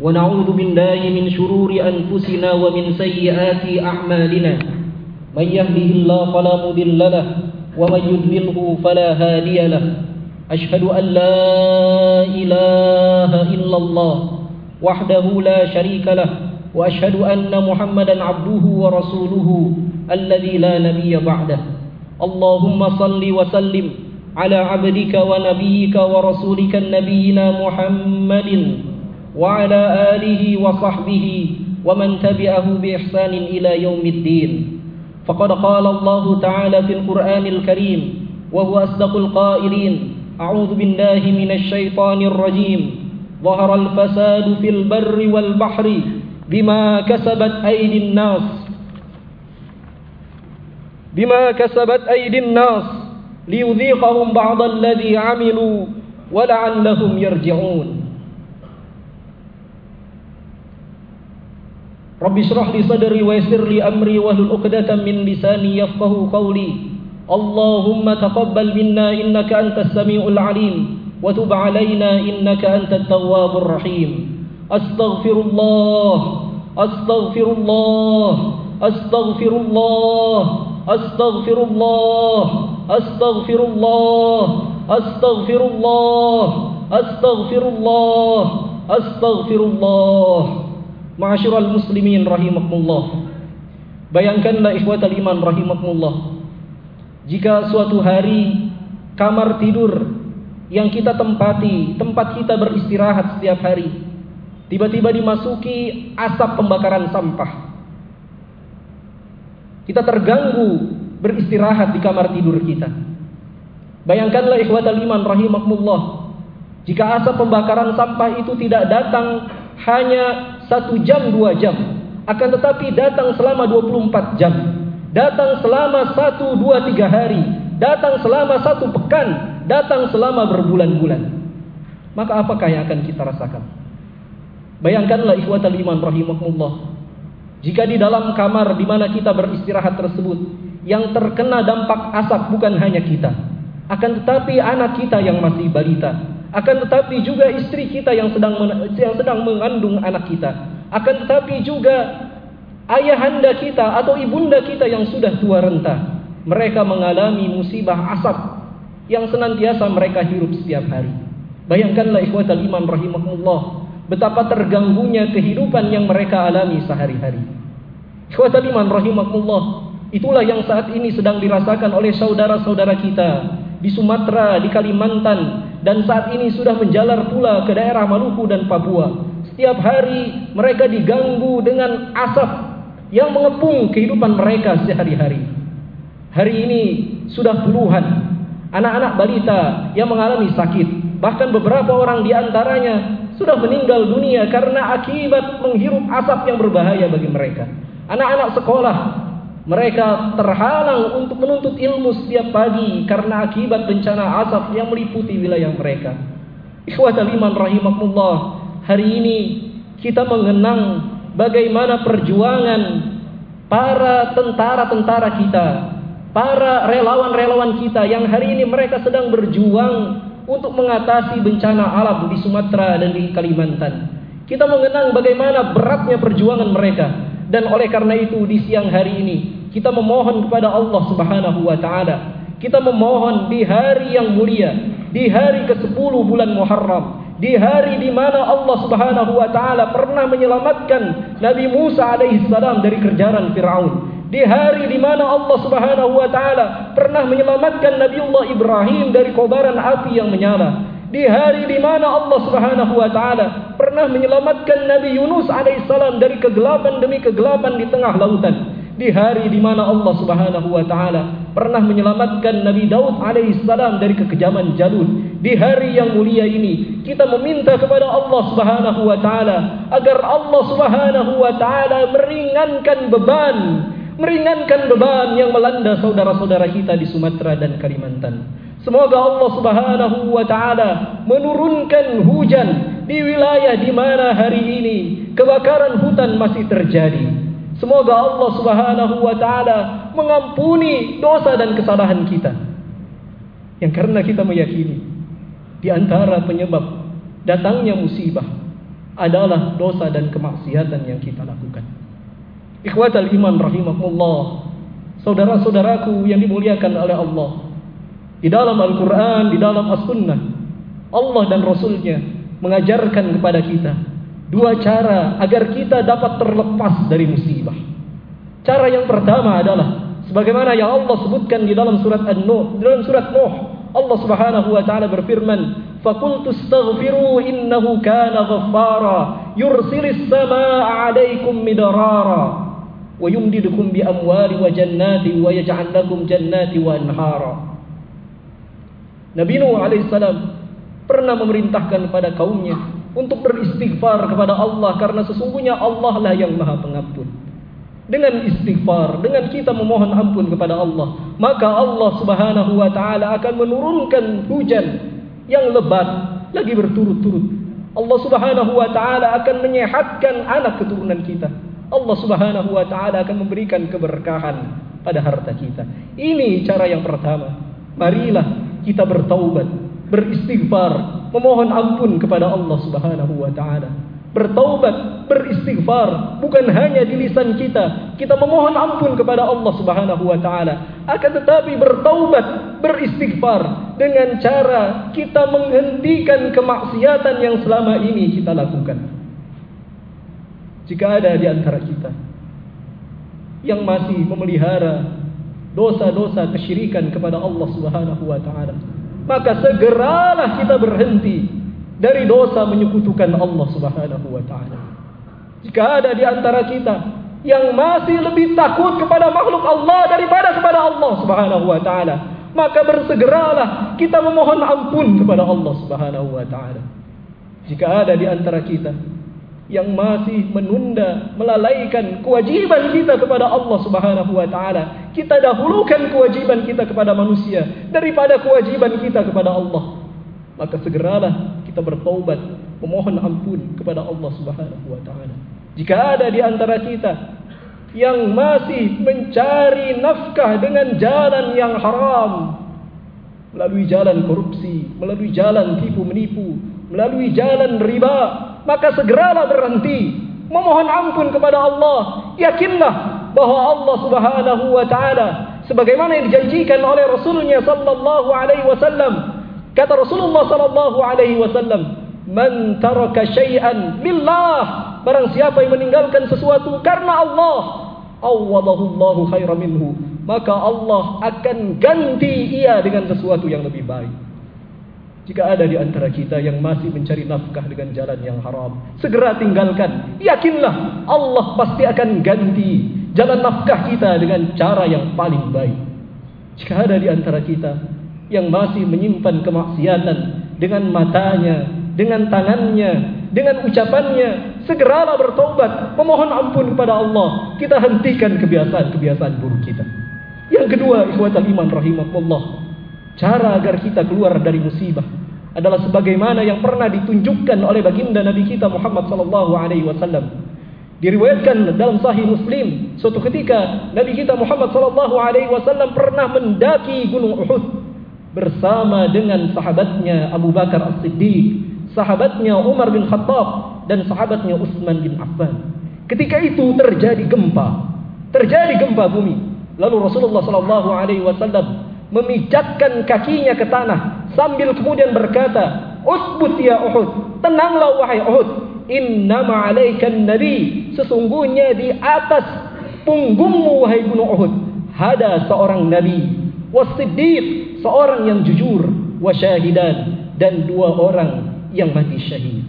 ونعوذ بالله من شرور أنفسنا ومن سيئات أعمالنا. من يهده الله فلا مضل له ومن يضلله فلا هادي له. أشهد أن لا إله إلا الله وحده لا شريك له وأشهد أن محمدا عبده ورسوله الذي لا نبي بعده. اللهم صل وسلم على عبدك ونبيك ورسولك نبينا محمد وعلى آله وصحبه ومن تبعه بإحسان إلى يوم الدين. فقد قال الله تعالى في القرآن الكريم وهو أصدق القائلين أعوذ بالله من الشيطان الرجيم. ظهر الفساد في البر والبحر بما كسبت أيدي الناس. بما كسبت أيدي الناس ليذيقهم بعض الذي عملوا ولعلهم يرجعون. رب اشرح لي صدري ويسر لي أمري واهلل عقدة من لساني يفقه قولي اللهم تقبل منا إنك أنت السميع العليم وتب علينا إنك أنت التواب الرحيم أستغفر الله أستغفر الله أستغفر الله أستغفر الله أستغفر الله أستغفر الله أستغفر الله أستغفر الله Ma'asyiral muslimin rahimakumullah. Bayangkanlah ikhwatal iman rahimakumullah. Jika suatu hari kamar tidur yang kita tempati, tempat kita beristirahat setiap hari, tiba-tiba dimasuki asap pembakaran sampah. Kita terganggu beristirahat di kamar tidur kita. Bayangkanlah ikhwatal iman rahimakumullah. Jika asap pembakaran sampah itu tidak datang hanya satu jam dua jam. Akan tetapi datang selama 24 jam. Datang selama satu dua tiga hari. Datang selama satu pekan. Datang selama berbulan-bulan. Maka apakah yang akan kita rasakan? Bayangkanlah ikhwatal iman rahimakumullah. Jika di dalam kamar di mana kita beristirahat tersebut yang terkena dampak asap bukan hanya kita. Akan tetapi anak kita yang masih balita akan tetapi juga istri kita yang sedang yang sedang mengandung anak kita, akan tetapi juga ayahanda kita atau ibunda kita yang sudah tua renta, mereka mengalami musibah asap yang senantiasa mereka hirup setiap hari. Bayangkanlah ikhwatal iman rahimahullah, betapa terganggunya kehidupan yang mereka alami sehari-hari. Ikhwatal iman rahimahullah, itulah yang saat ini sedang dirasakan oleh saudara-saudara kita di Sumatera, di Kalimantan, dan saat ini sudah menjalar pula ke daerah Maluku dan Papua. Setiap hari mereka diganggu dengan asap yang mengepung kehidupan mereka sehari-hari. Hari ini sudah puluhan anak-anak balita yang mengalami sakit. Bahkan beberapa orang di antaranya sudah meninggal dunia karena akibat menghirup asap yang berbahaya bagi mereka. Anak-anak sekolah mereka terhalang untuk menuntut ilmu setiap pagi karena akibat bencana asap yang meliputi wilayah mereka. Ikhwatal iman rahimakumullah, hari ini kita mengenang bagaimana perjuangan para tentara-tentara kita, para relawan-relawan kita yang hari ini mereka sedang berjuang untuk mengatasi bencana alam di Sumatera dan di Kalimantan. Kita mengenang bagaimana beratnya perjuangan mereka. Dan oleh karena itu di siang hari ini kita memohon kepada Allah Subhanahu wa taala. Kita memohon di hari yang mulia, di hari ke-10 bulan Muharram, di hari di mana Allah Subhanahu wa taala pernah menyelamatkan Nabi Musa alaihi salam dari kerjaran Firaun. Di hari di mana Allah Subhanahu wa taala pernah menyelamatkan Nabi Allah Ibrahim dari kobaran api yang menyala di hari di mana Allah Subhanahu wa taala pernah menyelamatkan Nabi Yunus alaihissalam dari kegelapan demi kegelapan di tengah lautan. Di hari di mana Allah Subhanahu wa taala pernah menyelamatkan Nabi Daud alaihissalam dari kekejaman Jalut. Di hari yang mulia ini kita meminta kepada Allah Subhanahu wa taala agar Allah Subhanahu wa taala meringankan beban meringankan beban yang melanda saudara-saudara kita di Sumatera dan Kalimantan. Semoga Allah Subhanahu wa taala menurunkan hujan di wilayah di mana hari ini kebakaran hutan masih terjadi. Semoga Allah Subhanahu wa taala mengampuni dosa dan kesalahan kita. Yang karena kita meyakini di antara penyebab datangnya musibah, adalah dosa dan kemaksiatan yang kita lakukan. Ikhwatal iman rahimakumullah. Saudara-saudaraku yang dimuliakan oleh Allah. Di dalam Al-Quran, di dalam As-Sunnah. Allah dan Rasulnya mengajarkan kepada kita Dua cara agar kita dapat terlepas dari musibah. Cara yang pertama adalah. Sebagaimana yang Allah sebutkan di dalam surat An-Nuh. Di dalam surat Nuh. Allah subhanahu wa ta'ala berfirman. فَقُلْتُ اسْتَغْفِرُوا إِنَّهُ كَانَ غَفَّارًا يُرْسِلِ السَّمَاءَ عَلَيْكُمْ مِدَرَارًا وَيُمْدِدُكُمْ بِأَمْوَالِ وَجَنَّاتٍ وَيَجْعَلْ لَكُمْ جَنَّاتٍ وَأَنْهَارًا Nabi Nuh alaihissalam pernah memerintahkan kepada kaumnya untuk beristighfar kepada Allah karena sesungguhnya Allah lah yang maha pengampun. Dengan istighfar, dengan kita memohon ampun kepada Allah, maka Allah Subhanahu wa taala akan menurunkan hujan yang lebat lagi berturut-turut. Allah Subhanahu wa taala akan menyehatkan anak keturunan kita. Allah Subhanahu wa taala akan memberikan keberkahan pada harta kita. Ini cara yang pertama. Marilah kita bertaubat, beristighfar, memohon ampun kepada Allah Subhanahu wa taala. Bertaubat, beristighfar bukan hanya di lisan kita. Kita memohon ampun kepada Allah Subhanahu wa taala, akan tetapi bertaubat, beristighfar dengan cara kita menghentikan kemaksiatan yang selama ini kita lakukan. Jika ada di antara kita yang masih memelihara dosa-dosa kesyirikan kepada Allah Subhanahu wa taala, maka segeralah kita berhenti dari dosa menyekutukan Allah Subhanahu wa taala. Jika ada di antara kita yang masih lebih takut kepada makhluk Allah daripada kepada Allah Subhanahu wa taala, maka bersegeralah kita memohon ampun kepada Allah Subhanahu wa taala. Jika ada di antara kita yang masih menunda, melalaikan kewajiban kita kepada Allah Subhanahu wa taala, kita dahulukan kewajiban kita kepada manusia daripada kewajiban kita kepada Allah. Maka segeralah kita bertaubat, memohon ampun kepada Allah Subhanahu wa taala. Jika ada di antara kita yang masih mencari nafkah dengan jalan yang haram, melalui jalan korupsi, melalui jalan tipu menipu, melalui jalan riba, maka segeralah berhenti memohon ampun kepada Allah. Yakinlah bahwa Allah Subhanahu wa taala sebagaimana yang dijanjikan oleh Rasulnya sallallahu alaihi wasallam Kata Rasulullah sallallahu alaihi wasallam, "Man taraka syai'an lillah." Barang siapa yang meninggalkan sesuatu karena Allah, awadahu Allahu khairan minhu. Maka Allah akan ganti ia dengan sesuatu yang lebih baik. Jika ada di antara kita yang masih mencari nafkah dengan jalan yang haram, segera tinggalkan. Yakinlah Allah pasti akan ganti jalan nafkah kita dengan cara yang paling baik. Jika ada di antara kita yang masih menyimpan kemaksiatan dengan matanya, dengan tangannya, dengan ucapannya, segeralah bertobat, memohon ampun kepada Allah. Kita hentikan kebiasaan-kebiasaan buruk kita. Yang kedua, ikhwatal iman rahimahullah. Cara agar kita keluar dari musibah adalah sebagaimana yang pernah ditunjukkan oleh baginda Nabi kita Muhammad sallallahu alaihi wasallam. Diriwayatkan dalam Sahih Muslim, suatu ketika Nabi kita Muhammad sallallahu alaihi wasallam pernah mendaki Gunung Uhud bersama dengan sahabatnya Abu Bakar As-Siddiq, sahabatnya Umar bin Khattab dan sahabatnya Utsman bin Affan. Ketika itu terjadi gempa, terjadi gempa bumi. Lalu Rasulullah sallallahu alaihi wasallam memijakkan kakinya ke tanah sambil kemudian berkata, "Usbut ya Uhud, tenanglah wahai Uhud. Innama 'alaikan nabi, sesungguhnya di atas punggungmu wahai gunung Uhud ada seorang nabi, was-siddiq seorang yang jujur wa syahidan dan dua orang yang mati syahid.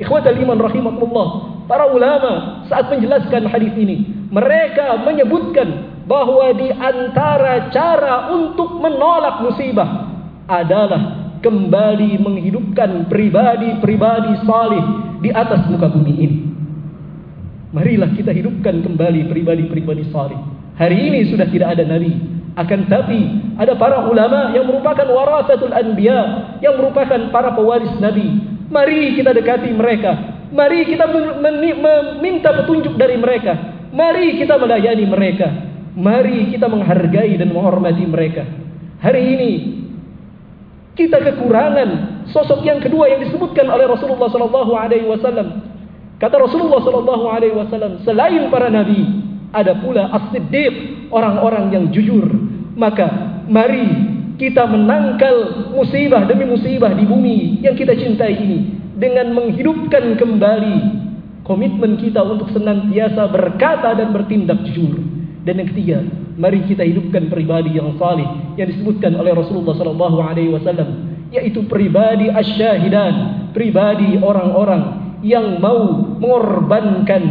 Ikhwatal iman rahimakumullah, para ulama saat menjelaskan hadis ini, mereka menyebutkan bahwa di antara cara untuk menolak musibah adalah kembali menghidupkan pribadi-pribadi salih di atas muka bumi ini. Marilah kita hidupkan kembali pribadi-pribadi salih. Hari ini sudah tidak ada nabi, akan tapi ada para ulama yang merupakan warasatul anbiya, yang merupakan para pewaris nabi. Mari kita dekati mereka. Mari kita meminta petunjuk dari mereka. Mari kita melayani mereka. Mari kita menghargai dan menghormati mereka. Hari ini kita kekurangan sosok yang kedua yang disebutkan oleh Rasulullah sallallahu alaihi wasallam Kata Rasulullah sallallahu alaihi wasallam, selain para nabi, ada pula as-siddiq, orang-orang yang jujur. Maka mari kita menangkal musibah demi musibah di bumi yang kita cintai ini dengan menghidupkan kembali komitmen kita untuk senantiasa berkata dan bertindak jujur. Dan yang ketiga, mari kita hidupkan pribadi yang saleh yang disebutkan oleh Rasulullah sallallahu alaihi wasallam, yaitu pribadi asyahidan, pribadi orang-orang yang mau mengorbankan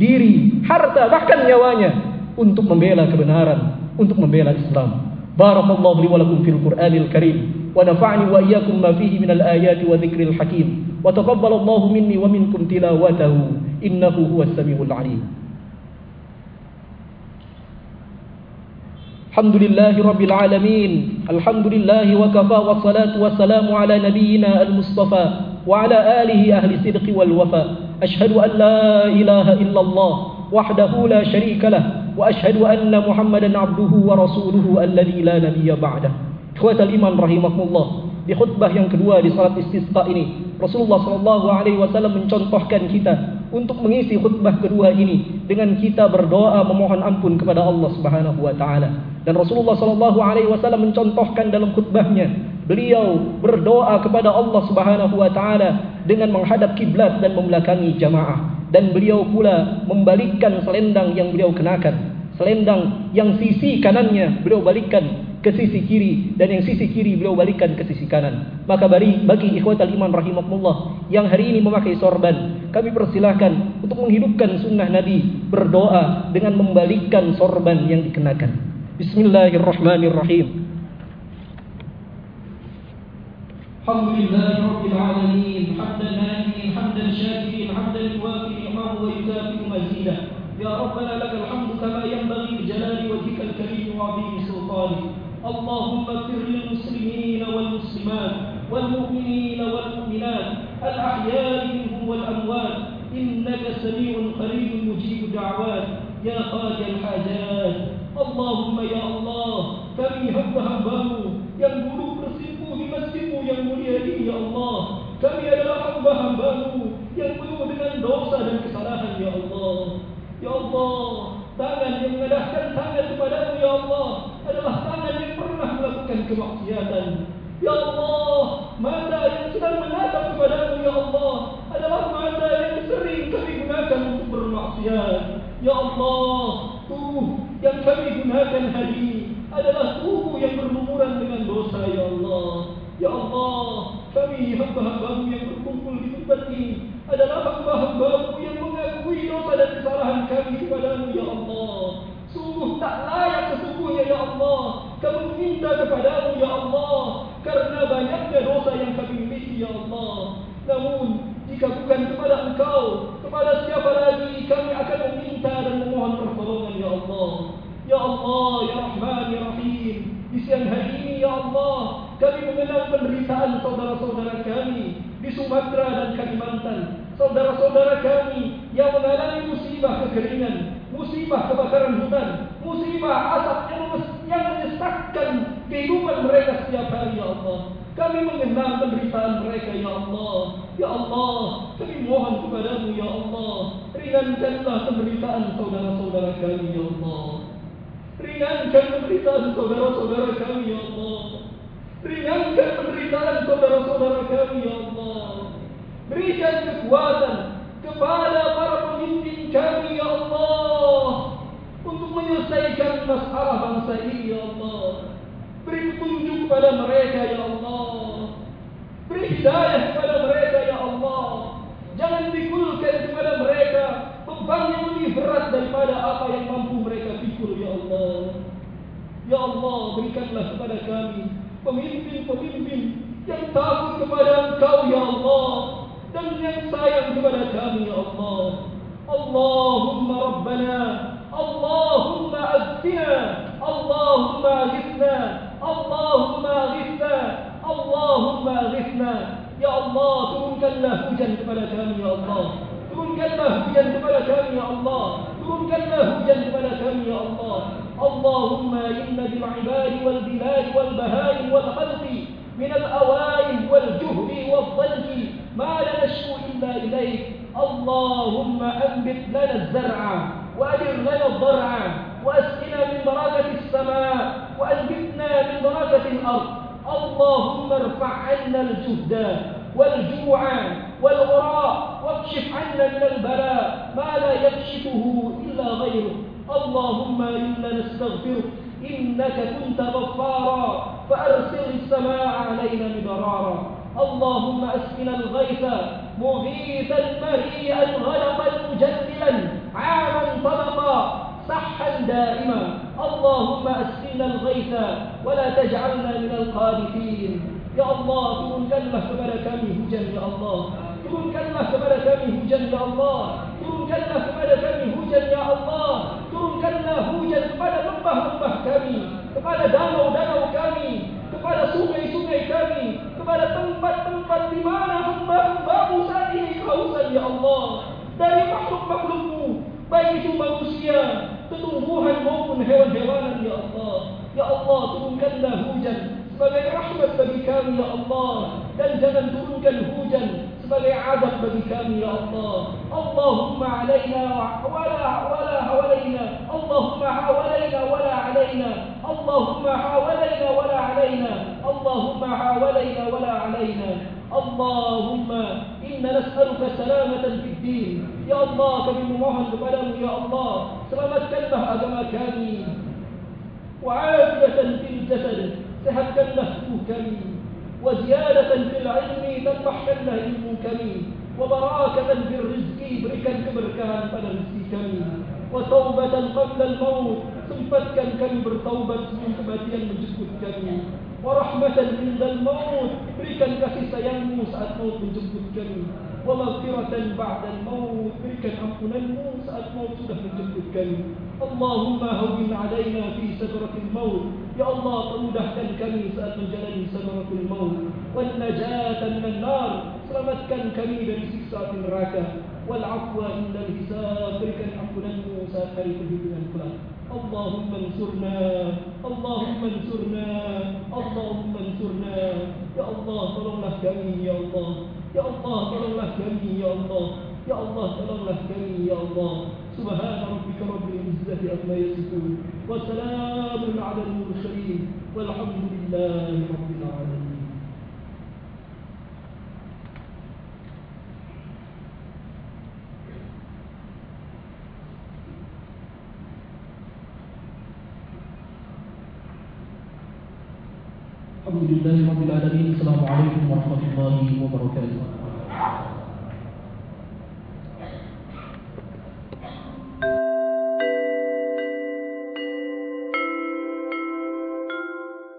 diri, harta, bahkan nyawanya untuk membela kebenaran, untuk membela Islam. Barakallahu li wa lakum fil Qur'anil Karim wa nafa'ni wa iyyakum ma fihi minal ayati wa dzikril hakim wa taqabbalallahu minni wa minkum tilawatahu innahu huwas samiul alim. الحمد لله رب العالمين الحمد لله وكفى والصلاة والسلام على نبينا المصطفى وعلى آله أهل الصدق والوفا أشهد أن لا إله إلا الله وحده لا شريك له وأشهد أن محمدا عبده ورسوله الذي لا نبي بعده إخوة الإيمان رحمكم الله بخطبة yang kedua di salat istisqa ini Rasulullah sallallahu alaihi wasallam mencontohkan kita untuk mengisi khutbah kedua ini dengan kita berdoa memohon ampun kepada Allah Subhanahu wa taala. Dan Rasulullah sallallahu alaihi wasallam mencontohkan dalam khutbahnya beliau berdoa kepada Allah Subhanahu wa taala dengan menghadap kiblat dan membelakangi jamaah dan beliau pula membalikkan selendang yang beliau kenakan selendang yang sisi kanannya beliau balikkan ke sisi kiri dan yang sisi kiri beliau balikkan ke sisi kanan. Maka bagi bagi ikhwatal iman rahimakumullah yang hari ini memakai sorban, kami persilahkan untuk menghidupkan sunnah Nabi berdoa dengan membalikkan sorban yang dikenakan. بسم الله الرحمن الرحيم. الحمد لله رب العالمين حمدا نائمين حمدا شاكرين حمدا يوافي نعمه ويكافئ مزيدا. يا ربنا لك الحمد كما ينبغي لجلال وجهك الكريم وعظيم سلطانك. اللهم اغفر للمسلمين والمسلمات والمؤمنين والمؤمنات الأحياء منهم والأموات. إنك سميع قريب مجيب دعوات. يا قاضي الحاجات. Allahumma ya Allah, kami hamba-hambamu yang dulu bersimpuh di masjidmu yang mulia ini ya Allah. Kami adalah hamba-hambamu yang penuh dengan dosa dan kesalahan ya Allah. Ya Allah, tangan yang mengadahkan tangan kepadamu ya Allah adalah tangan yang pernah melakukan kemaksiatan. Ya Allah, mata yang sedang menatap kepadamu ya Allah adalah mata yang sering kami gunakan untuk bermaksiat. Ya Allah, gunakan hari ini adalah tubuh yang berlumuran dengan dosa, Ya Allah. Ya Allah, kami hamba-hambamu yang berkumpul di tempat ini adalah hamba-hambamu yang mengakui dosa dan kesalahan kami kepadamu, Ya Allah. Sungguh tak layak sesungguhnya ya Allah Kami meminta kepadamu ya Allah Karena banyaknya dosa yang kami miliki ya Allah Kalimantan Saudara-saudara kami yang mengalami musibah kekeringan musibah kebakaran hutan, musibah asap yang, menyesatkan kehidupan mereka setiap hari, Ya Allah. Kami mengenal penderitaan mereka, Ya Allah. Ya Allah, kami mohon kepadamu, Ya Allah. Ringankanlah penderitaan saudara-saudara kami, Ya Allah. Ringankan penderitaan saudara-saudara kami, Ya Allah. Ringankan penderitaan saudara-saudara kami, Ya Allah. Berikan kekuatan kepada para pemimpin kami ya Allah untuk menyelesaikan masalah bangsa ini ya Allah. Beri petunjuk kepada mereka ya Allah. Beri hidayah kepada mereka ya Allah. Jangan dikulkan kepada mereka beban yang lebih berat daripada apa yang mampu mereka pikul ya Allah. Ya Allah berikanlah kepada kami pemimpin-pemimpin yang takut kepada Engkau ya Allah دمر سعيهم ولا كان يا الله. اللهم ربنا اللهم اغثنا اللهم أغثنا اللهم أغثنا اللهم أغثنا. يا الله كن كالله بجنب ولا كان يا الله. كن كالله بجنب ولا كان يا الله. كن كالله بجنب ولا كان يا الله. اللهم إن بالعباد والبلاد والبهائم والخلق من الأوائل والجهد والضلل ما لا نشكو إلا إليك. اللهم أنبت لنا الزرع وأدر لنا الضرع وأسقنا من بركة السماء وأنبتنا من بركة الأرض. اللهم ارفع عنا الجهد والجوع والغراء واكشف عنا من البلاء ما لا يكشفه إلا غيرك اللهم إنا نستغفرك. إنك كنت غفارا. فأرسل السماء علينا مدرارا. اللهم أسقنا الغيث مغيثا مريئا غلبا مجددا عاما طلقا صحا دائما. اللهم أسقنا الغيث ولا تجعلنا من القانفين يا الله كن كلمة فبرك منه جل الله. كن كلمة فبرك منه جل الله. كن كلمة فبرك منه جل الله. كن كلمة فبرك منه جل الله كن كلمة فبرك منه جل الله كن كلمة فبرك منه جل الله كن كلمة فبرك منه جل الله كن كلمة فبرك منه جل الله كن كلمة فبرك منه جل الله كن كلمة فبرك منه جل الله كن كلمة فبرك منه جل الله كن كلمة فبرك منه جل الله كن كلمة فبرك منه جل الله كن كلمة فبرك منه جل الله كن كلمة فبرك منه جل الله كن كلمة فبرك منه جل الله كن كلمة فبرك منه جل الله كن كلمة فبرك منه جل الله كن كلمة فبرك منه جل الله كن كلمة فبرك منه جل kepada tempat-tempat di mana hamba-hambamu saat ini kehausan ya Allah dari makhluk-makhlukmu baik itu manusia tumbuhan maupun hewan-hewanan ya Allah ya Allah turunkanlah hujan sebagai rahmat bagi kami ya Allah dan jangan turunkan hujan بل عدم بكام يا الله؟ اللهم علينا ولا ولا حوالينا. اللهم حوالينا ولا علينا. اللهم حوالينا ولا علينا. اللهم حوالينا ولا علينا. اللهم إنا نسألك سلامة في الدين. يا الله كم مهل ولم يا الله. سلامة كلمة أجمع كامي وعافية في الجسد. سهد كلمة كامي وزيادة في العلم تنبح كالنهيم كمين وبراكة في الرزق بركا كبركان فالرزق كمين وتوبة قبل الموت ثم فتكا كبر توبة ثم مجزك الكمين ورحمة عند الموت بركا كسيان موسى الموت مجزك الكمين ومغفرة بعد الموت تلك الأمثلة الموسعة الموجودة في الجزء الكريم اللهم هون علينا في سكرة الموت. يا الله قود الكريم سأت جلني سكرة الموت. والنجاة من النار سلمتك الكريم بسكسة راكة. والعفو إن الحساب تلك الأمثلة الموسعة تلك الأمثلة اللهم انصرنا اللهم انصرنا اللهم انصرنا. يا الله ترى الله كريم يا الله. يا الله ترى الله كريم يا الله. Ya Allah tolonglah kami ya Allah سبحان ربك رب العزة عما يصفون وسلام على المرسلين والحمد لله رب العالمين. الحمد لله رب العالمين السلام عليكم ورحمة الله وبركاته.